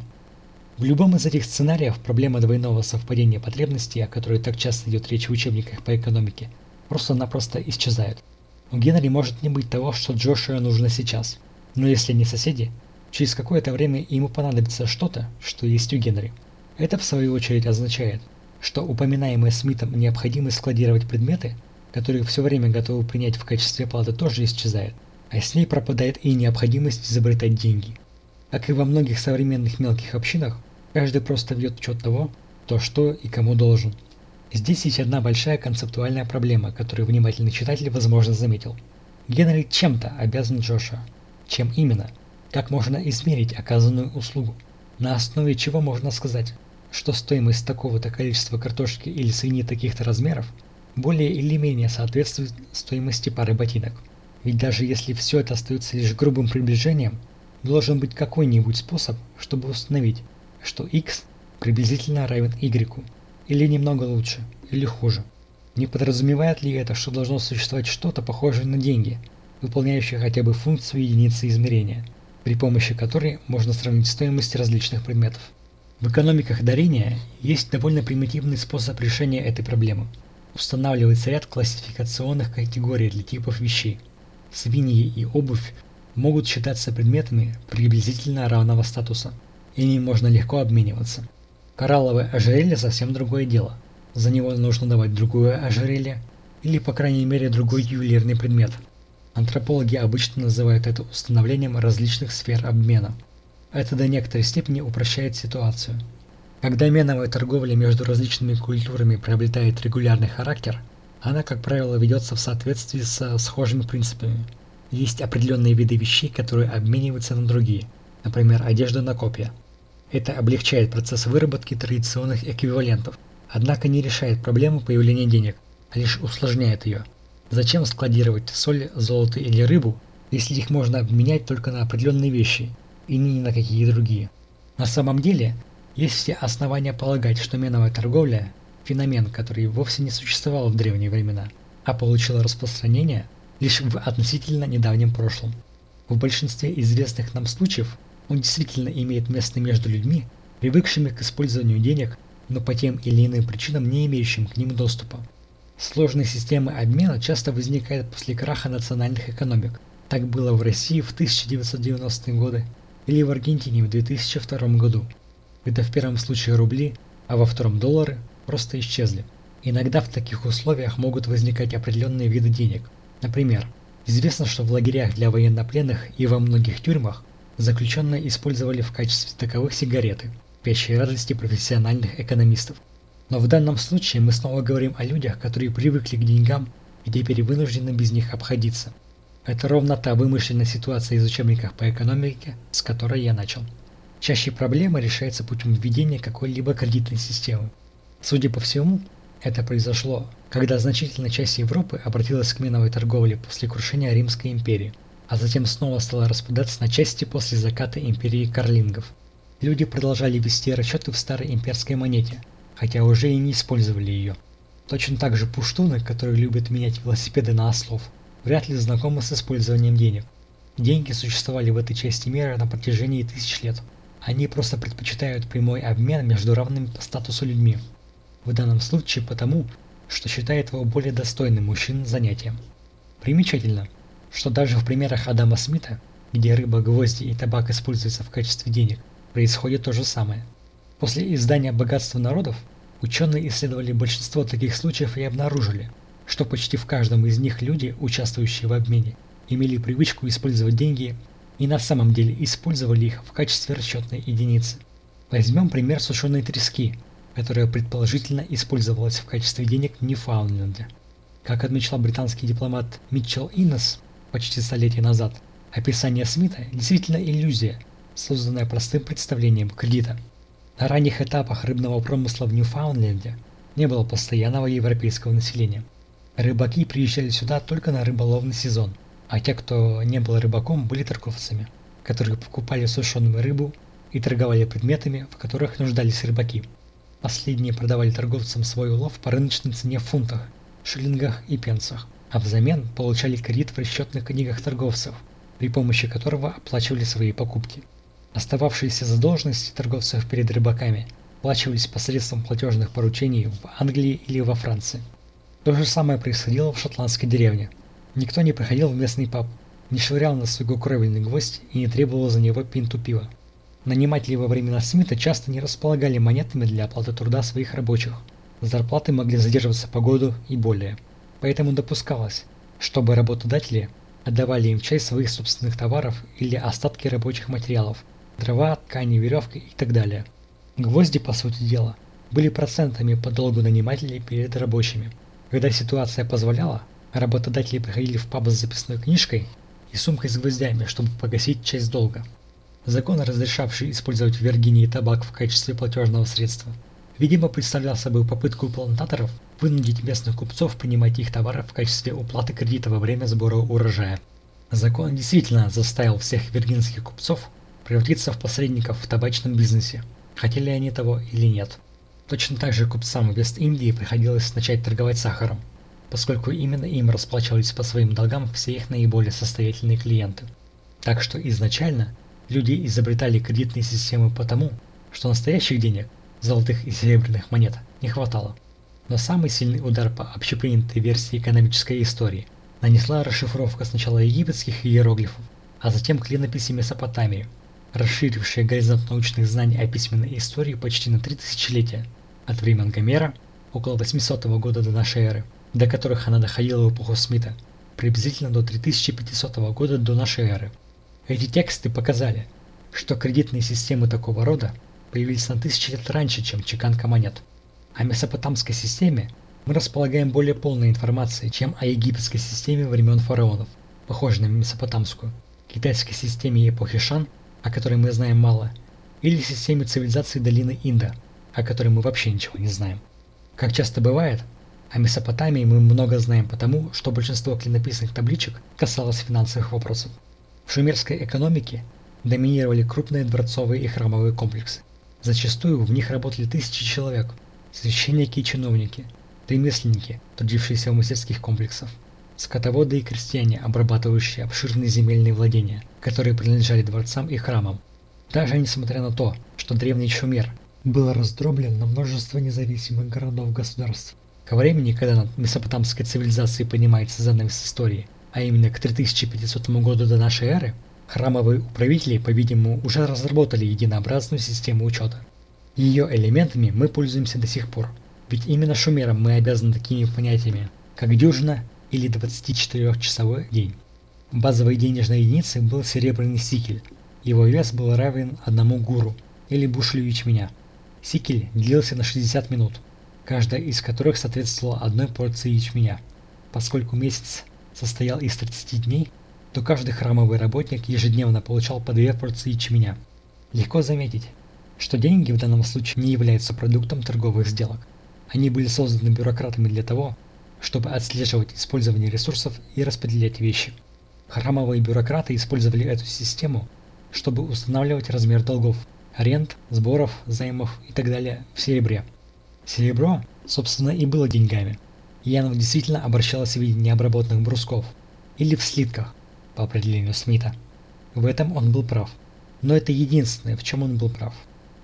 в любом из этих сценариев проблема двойного совпадения потребностей, о которой так часто идет речь в учебниках по экономике, просто-напросто исчезает. У Генри может не быть того, что Джошуа нужно сейчас. Но если не соседи, через какое-то время ему понадобится что-то, что есть у Генри. Это в свою очередь означает, что упоминаемые Смитом необходимость складировать предметы, которые все время готовы принять в качестве платы, тоже исчезает, а с ней пропадает и необходимость изобретать деньги. Как и во многих современных мелких общинах, Каждый просто ведет учет того, кто что и кому должен. Здесь есть одна большая концептуальная проблема, которую внимательный читатель возможно заметил. Генри чем-то обязан Джоша. Чем именно? Как можно измерить оказанную услугу? На основе чего можно сказать, что стоимость такого-то количества картошки или свиньи таких-то размеров более или менее соответствует стоимости пары ботинок? Ведь даже если все это остается лишь грубым приближением, должен быть какой-нибудь способ, чтобы установить, что x приблизительно равен y, или немного лучше, или хуже. Не подразумевает ли это, что должно существовать что-то похожее на деньги, выполняющее хотя бы функцию единицы измерения, при помощи которой можно сравнить стоимость различных предметов? В экономиках дарения есть довольно примитивный способ решения этой проблемы. Устанавливается ряд классификационных категорий для типов вещей. Свиньи и обувь могут считаться предметами приблизительно равного статуса. Ими можно легко обмениваться. Коралловое ожерелье совсем другое дело. За него нужно давать другое ожерелье, или по крайней мере другой ювелирный предмет. Антропологи обычно называют это установлением различных сфер обмена. Это до некоторой степени упрощает ситуацию. Когда меновая торговля между различными культурами приобретает регулярный характер, она, как правило, ведется в соответствии со схожими принципами – есть определенные виды вещей, которые обмениваются на другие, например, одежда на копья. Это облегчает процесс выработки традиционных эквивалентов, однако не решает проблему появления денег, а лишь усложняет ее. Зачем складировать соль, золото или рыбу, если их можно обменять только на определенные вещи и не на какие другие? На самом деле, есть все основания полагать, что меновая торговля – феномен, который вовсе не существовал в древние времена, а получил распространение – лишь в относительно недавнем прошлом. В большинстве известных нам случаев он действительно имеет место между людьми, привыкшими к использованию денег, но по тем или иным причинам не имеющим к ним доступа. Сложные системы обмена часто возникают после краха национальных экономик. Так было в России в 1990-е годы или в Аргентине в 2002 году, когда в первом случае рубли, а во втором доллары просто исчезли. Иногда в таких условиях могут возникать определенные виды денег – Например, известно, что в лагерях для военнопленных и во многих тюрьмах заключенные использовали в качестве таковых сигареты, вещей радости профессиональных экономистов. Но в данном случае мы снова говорим о людях, которые привыкли к деньгам и теперь вынуждены без них обходиться. Это ровно та вымышленная ситуация из учебников по экономике, с которой я начал. Чаще проблема решается путем введения какой-либо кредитной системы. Судя по всему, это произошло, когда значительная часть Европы обратилась к миновой торговле после крушения Римской империи, а затем снова стала распадаться на части после заката империи карлингов. Люди продолжали вести расчеты в старой имперской монете, хотя уже и не использовали ее. Точно так же пуштуны, которые любят менять велосипеды на ослов, вряд ли знакомы с использованием денег. Деньги существовали в этой части мира на протяжении тысяч лет. Они просто предпочитают прямой обмен между равными по статусу людьми в данном случае потому, что считает его более достойным мужчин занятием. Примечательно, что даже в примерах Адама Смита, где рыба, гвозди и табак используются в качестве денег, происходит то же самое. После издания «Богатство народов» ученые исследовали большинство таких случаев и обнаружили, что почти в каждом из них люди, участвующие в обмене, имели привычку использовать деньги и на самом деле использовали их в качестве расчетной единицы. Возьмем пример сушеной трески – которая предположительно использовалась в качестве денег в. Как отмечал британский дипломат Митчелл Иннес почти столетие назад, описание Смита действительно иллюзия, созданная простым представлением кредита. На ранних этапах рыбного промысла в Ньюфаундленде не было постоянного европейского населения. Рыбаки приезжали сюда только на рыболовный сезон, а те, кто не был рыбаком, были торговцами, которые покупали сушеную рыбу и торговали предметами, в которых нуждались рыбаки – Последние продавали торговцам свой улов по рыночной цене в фунтах, шиллингах и пенсах, а взамен получали кредит в расчетных книгах торговцев, при помощи которого оплачивали свои покупки. Остававшиеся задолженности торговцев перед рыбаками оплачивались посредством платежных поручений в Англии или во Франции. То же самое происходило в шотландской деревне. Никто не приходил в местный паб, не швырял на свой кровельный гвоздь и не требовал за него пинту пива. Наниматели во времена Смита часто не располагали монетами для оплаты труда своих рабочих. Зарплаты могли задерживаться по году и более. Поэтому допускалось, чтобы работодатели отдавали им часть своих собственных товаров или остатки рабочих материалов – дрова, ткани, веревки и так далее. Гвозди, по сути дела, были процентами по долгу нанимателей перед рабочими. Когда ситуация позволяла, работодатели приходили в паб с записной книжкой и сумкой с гвоздями, чтобы погасить часть долга – Закон, разрешавший использовать в Виргинии табак в качестве платежного средства, видимо представлял собой попытку плантаторов вынудить местных купцов принимать их товары в качестве уплаты кредита во время сбора урожая. Закон действительно заставил всех виргинских купцов превратиться в посредников в табачном бизнесе, хотели они того или нет. Точно так же купцам Вест-Индии приходилось начать торговать сахаром, поскольку именно им расплачивались по своим долгам все их наиболее состоятельные клиенты. Так что изначально люди изобретали кредитные системы потому, что настоящих денег, золотых и серебряных монет, не хватало. Но самый сильный удар по общепринятой версии экономической истории нанесла расшифровка сначала египетских иероглифов, а затем клинописи Месопотамии, расширившая горизонт научных знаний о письменной истории почти на три тысячелетия, от времен Гомера, около 800 года до нашей эры, до которых она доходила в эпоху Смита, приблизительно до 3500 года до нашей эры. Эти тексты показали, что кредитные системы такого рода появились на тысячи лет раньше, чем чеканка монет. О месопотамской системе мы располагаем более полной информацией, чем о египетской системе времен фараонов, похожей на месопотамскую, китайской системе эпохи Шан, о которой мы знаем мало, или системе цивилизации долины Инда, о которой мы вообще ничего не знаем. Как часто бывает, о Месопотамии мы много знаем потому, что большинство клинописных табличек касалось финансовых вопросов. В шумерской экономике доминировали крупные дворцовые и храмовые комплексы. Зачастую в них работали тысячи человек, священники и чиновники, ремесленники, трудившиеся в мастерских комплексах, скотоводы и крестьяне, обрабатывающие обширные земельные владения, которые принадлежали дворцам и храмам. Даже несмотря на то, что древний Шумер был раздроблен на множество независимых городов-государств. Ко времени, когда над месопотамской цивилизацией поднимается занавес истории, а именно к 3500 году до нашей эры, храмовые управители, по-видимому, уже разработали единообразную систему учета. Ее элементами мы пользуемся до сих пор, ведь именно шумерам мы обязаны такими понятиями, как дюжина или 24-часовой день. Базовой денежной единицей был серебряный сикель, его вес был равен одному гуру или бушлю ячменя. Сикель делился на 60 минут, каждая из которых соответствовала одной порции ячменя. Поскольку месяц состоял из 30 дней, то каждый храмовый работник ежедневно получал по две порции ячменя. Легко заметить, что деньги в данном случае не являются продуктом торговых сделок. Они были созданы бюрократами для того, чтобы отслеживать использование ресурсов и распределять вещи. Храмовые бюрократы использовали эту систему, чтобы устанавливать размер долгов, аренд, сборов, займов и так далее в серебре. Серебро, собственно, и было деньгами, и оно действительно обращалось в виде необработанных брусков или в слитках, по определению Смита. В этом он был прав. Но это единственное, в чем он был прав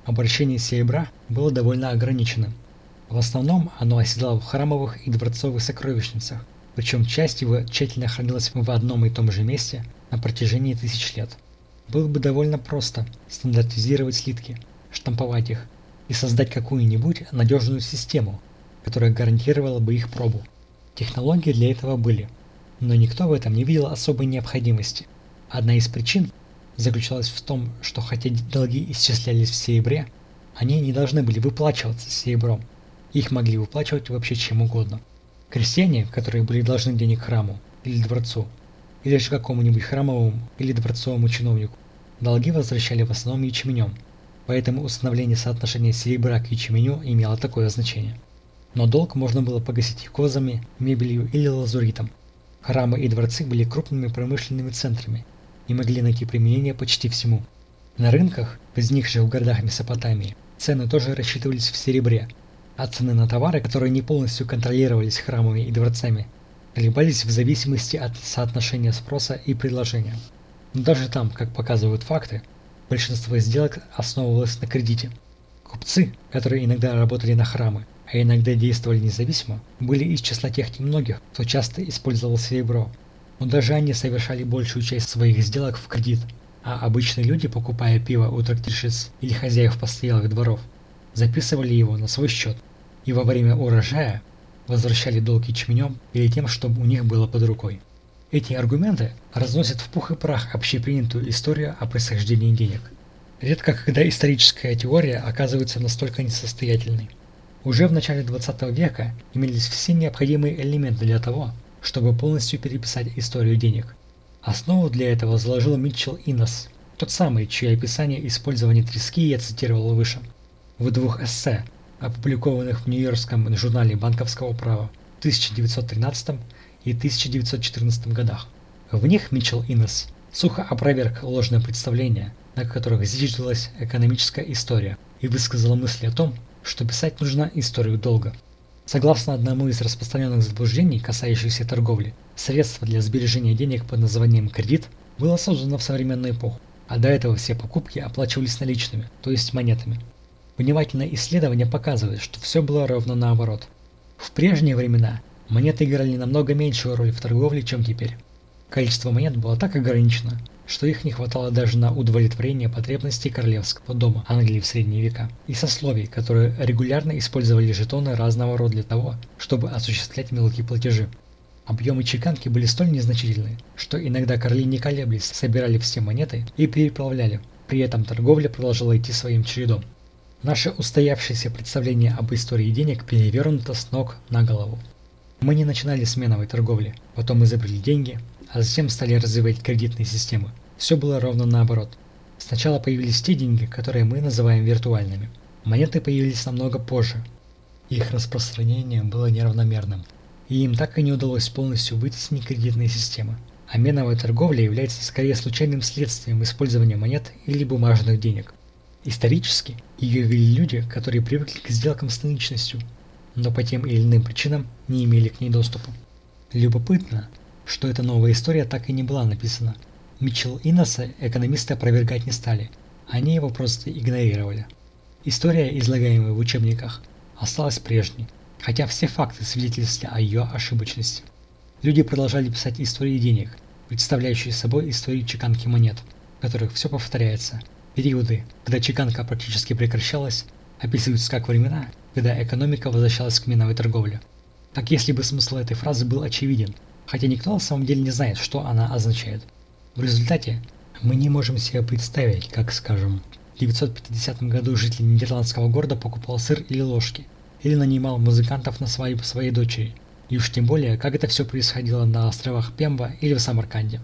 обращение серебра было довольно ограниченным. В основном оно оседало в храмовых и дворцовых сокровищницах, причем часть его тщательно хранилась в одном и том же месте на протяжении тысяч лет. Было бы довольно просто стандартизировать слитки, штамповать их и создать какую-нибудь надежную систему, которая гарантировала бы их пробу. Технологии для этого были, но никто в этом не видел особой необходимости. Одна из причин, заключалась в том, что хотя долги исчислялись в серебре, они не должны были выплачиваться серебром. Их могли выплачивать вообще чем угодно. Крестьяне, которые были должны денег храму или дворцу, или же какому-нибудь храмовому или дворцовому чиновнику, долги возвращали в основном ячменем, поэтому установление соотношения серебра к ячменю имело такое значение. Но долг можно было погасить козами, мебелью или лазуритом. Храмы и дворцы были крупными промышленными центрами, и могли найти применение почти всему. На рынках, возникших в городах Месопотамии, цены тоже рассчитывались в серебре, а цены на товары, которые не полностью контролировались храмами и дворцами, колебались в зависимости от соотношения спроса и предложения. Но даже там, как показывают факты, большинство сделок основывалось на кредите. Купцы, которые иногда работали на храмы, а иногда действовали независимо, были из числа тех немногих, кто часто использовал серебро, но даже они совершали большую часть своих сделок в кредит, а обычные люди, покупая пиво у трактирщиц или хозяев постоялых дворов, записывали его на свой счет и во время урожая возвращали долг ячменем или тем, чтобы у них было под рукой. Эти аргументы разносят в пух и прах общепринятую историю о происхождении денег. Редко когда историческая теория оказывается настолько несостоятельной. Уже в начале 20 века имелись все необходимые элементы для того, чтобы полностью переписать историю денег. Основу для этого заложил Митчелл Иннес, Тот самый, чье описание использования трески я цитировал выше. В двух эссе, опубликованных в Нью-Йоркском журнале банковского права в 1913 и 1914 годах. В них Митчелл Иннес сухо опроверг ложное представление, на которых зиждилась экономическая история, и высказал мысли о том, что писать нужно историю долго. Согласно одному из распространенных заблуждений, касающихся торговли, средство для сбережения денег под названием кредит было создано в современную эпоху, а до этого все покупки оплачивались наличными, то есть монетами. Внимательное исследование показывает, что все было ровно наоборот. В прежние времена монеты играли намного меньшую роль в торговле, чем теперь. Количество монет было так ограничено, что их не хватало даже на удовлетворение потребностей королевского дома Англии в средние века и сословий, которые регулярно использовали жетоны разного рода для того, чтобы осуществлять мелкие платежи. Объемы чеканки были столь незначительны, что иногда короли не колеблись, собирали все монеты и переплавляли. При этом торговля продолжала идти своим чередом. Наше устоявшееся представление об истории денег перевернуто с ног на голову. Мы не начинали с меновой торговли, потом изобрели деньги, а затем стали развивать кредитные системы. Все было ровно наоборот. Сначала появились те деньги, которые мы называем виртуальными. Монеты появились намного позже. Их распространение было неравномерным, и им так и не удалось полностью вытеснить кредитные системы. А меновая торговля является скорее случайным следствием использования монет или бумажных денег. Исторически ее вели люди, которые привыкли к сделкам с наличностью, но по тем или иным причинам не имели к ней доступа. Любопытно, что эта новая история так и не была написана. Митчелл и Иннеса экономисты опровергать не стали, они его просто игнорировали. История, излагаемая в учебниках, осталась прежней, хотя все факты свидетельствовали о ее ошибочности. Люди продолжали писать истории денег, представляющие собой истории чеканки монет, в которых все повторяется. Периоды, когда чеканка практически прекращалась, описываются как времена, когда экономика возвращалась к миновой торговле. Как если бы смысл этой фразы был очевиден – хотя никто на самом деле не знает, что она означает. В результате мы не можем себе представить, как, скажем, в 950 году житель нидерландского города покупал сыр или ложки, или нанимал музыкантов на свадьбу своей дочери, и уж тем более, как это все происходило на островах Пемба или в Самарканде.